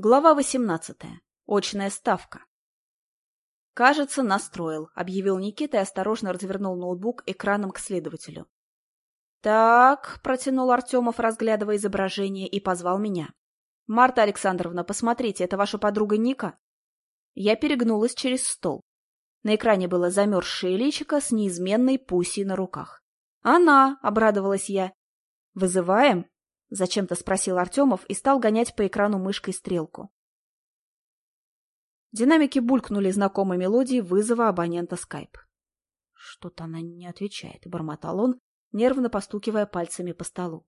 Глава 18. Очная ставка. «Кажется, настроил», — объявил Никита и осторожно развернул ноутбук экраном к следователю. «Так», — протянул Артемов, разглядывая изображение, и позвал меня. «Марта Александровна, посмотрите, это ваша подруга Ника?» Я перегнулась через стол. На экране было замерзшее личико с неизменной пусей на руках. «Она!» — обрадовалась я. «Вызываем?» — зачем-то спросил Артемов и стал гонять по экрану мышкой стрелку. Динамики булькнули знакомой мелодией вызова абонента скайп. «Что-то она не отвечает», — бормотал он, нервно постукивая пальцами по столу.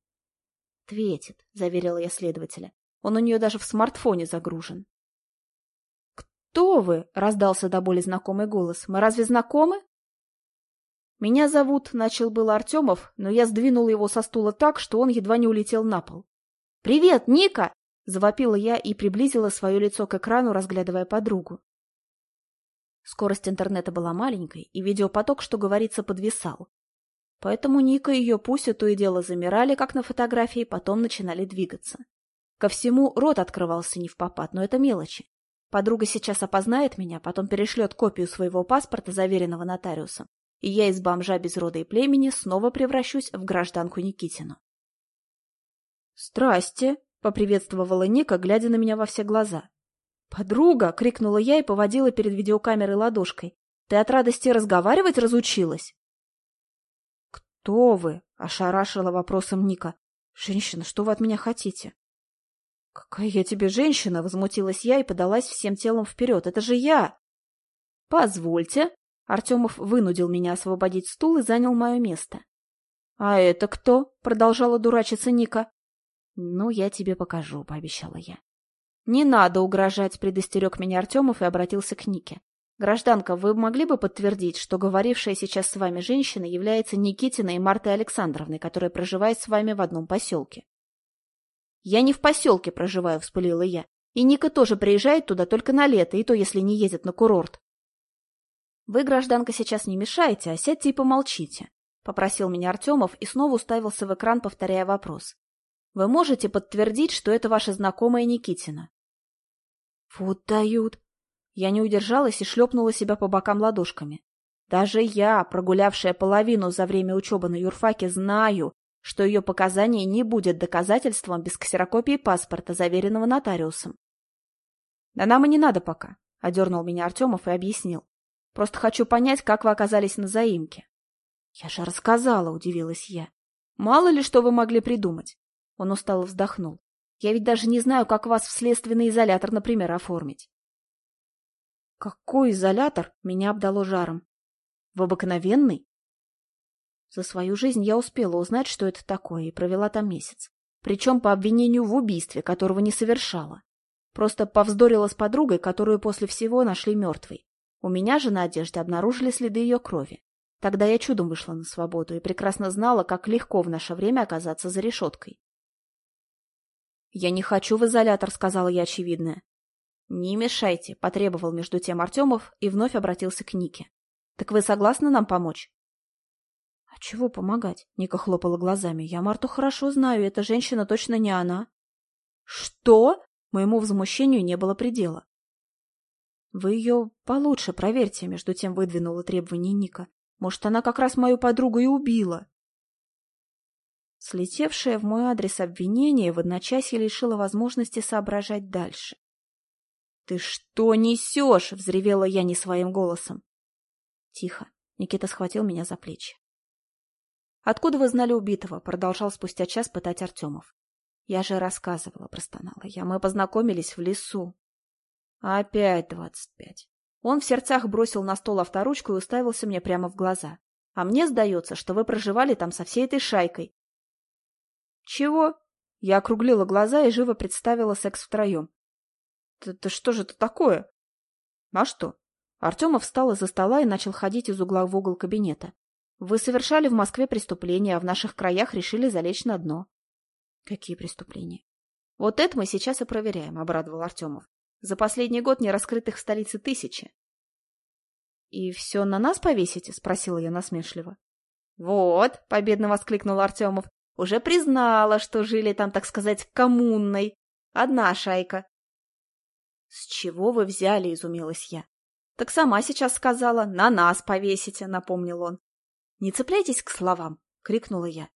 «Ответит», — заверила я следователя. «Он у нее даже в смартфоне загружен». «Кто вы?» — раздался до боли знакомый голос. «Мы разве знакомы?» «Меня зовут», — начал был Артемов, но я сдвинул его со стула так, что он едва не улетел на пол. «Привет, Ника!» — завопила я и приблизила свое лицо к экрану, разглядывая подругу. Скорость интернета была маленькой, и видеопоток, что говорится, подвисал. Поэтому Ника и ее Пуся то и дело замирали, как на фотографии, потом начинали двигаться. Ко всему рот открывался не в попад, но это мелочи. Подруга сейчас опознает меня, потом перешлет копию своего паспорта, заверенного нотариусом, и я из бомжа без рода и племени снова превращусь в гражданку Никитину. «Здрасте!» — поприветствовала Ника, глядя на меня во все глаза. «Подруга!» — крикнула я и поводила перед видеокамерой ладошкой. «Ты от радости разговаривать разучилась?» «Кто вы?» — ошарашила вопросом Ника. «Женщина, что вы от меня хотите?» «Какая я тебе женщина?» — возмутилась я и подалась всем телом вперед. «Это же я!» «Позвольте!» Артемов вынудил меня освободить стул и занял мое место. — А это кто? — продолжала дурачиться Ника. — Ну, я тебе покажу, — пообещала я. — Не надо угрожать, — предостерег меня Артемов и обратился к Нике. — Гражданка, вы могли бы подтвердить, что говорившая сейчас с вами женщина является Никитиной Мартой Александровной, которая проживает с вами в одном поселке? — Я не в поселке проживаю, — вспылила я. И Ника тоже приезжает туда только на лето, и то, если не едет на курорт. «Вы, гражданка, сейчас не мешайте, а сядьте и помолчите», — попросил меня Артемов и снова уставился в экран, повторяя вопрос. «Вы можете подтвердить, что это ваша знакомая Никитина?» «Вот дают!» Я не удержалась и шлепнула себя по бокам ладошками. Даже я, прогулявшая половину за время учебы на юрфаке, знаю, что ее показания не будет доказательством без ксерокопии паспорта, заверенного нотариусом. — Да нам и не надо пока, — одернул меня Артемов и объяснил. Просто хочу понять, как вы оказались на заимке. — Я же рассказала, — удивилась я. — Мало ли что вы могли придумать. Он устало вздохнул. Я ведь даже не знаю, как вас в следственный изолятор, например, оформить. Какой изолятор? Меня обдало жаром. В обыкновенный? За свою жизнь я успела узнать, что это такое, и провела там месяц. Причем по обвинению в убийстве, которого не совершала. Просто повздорила с подругой, которую после всего нашли мертвой. У меня же на одежде обнаружили следы ее крови. Тогда я чудом вышла на свободу и прекрасно знала, как легко в наше время оказаться за решеткой. «Я не хочу в изолятор», — сказала я очевидное. «Не мешайте», — потребовал между тем Артемов и вновь обратился к Нике. «Так вы согласны нам помочь?» «А чего помогать?» — Ника хлопала глазами. «Я Марту хорошо знаю, эта женщина точно не она». «Что?» — моему возмущению не было предела. Вы ее получше проверьте, между тем выдвинула требование Ника. Может, она как раз мою подругу и убила. Слетевшее в мой адрес обвинение в одночасье лишило возможности соображать дальше. — Ты что несешь? — взревела я не своим голосом. — Тихо. Никита схватил меня за плечи. — Откуда вы знали убитого? — продолжал спустя час пытать Артемов. — Я же рассказывала, — простонала я. Мы познакомились в лесу. Опять двадцать пять. Он в сердцах бросил на стол авторучку и уставился мне прямо в глаза. А мне сдается, что вы проживали там со всей этой шайкой. Чего? Я округлила глаза и живо представила секс втроем. Это что же это такое? А что? Артемов встал из-за стола и начал ходить из угла в угол кабинета. Вы совершали в Москве преступления, а в наших краях решили залечь на дно. Какие преступления? Вот это мы сейчас и проверяем, обрадовал Артемов. За последний год нераскрытых в столице тысячи. — И все на нас повесите? — спросила я насмешливо. — Вот, — победно воскликнул Артемов, — уже признала, что жили там, так сказать, коммунной. Одна шайка. чего вы взяли?» — изумилась я. «Так сама сейчас сказала, на нас повесите», — напомнил он. «Не цепляйтесь к словам», — крикнула я.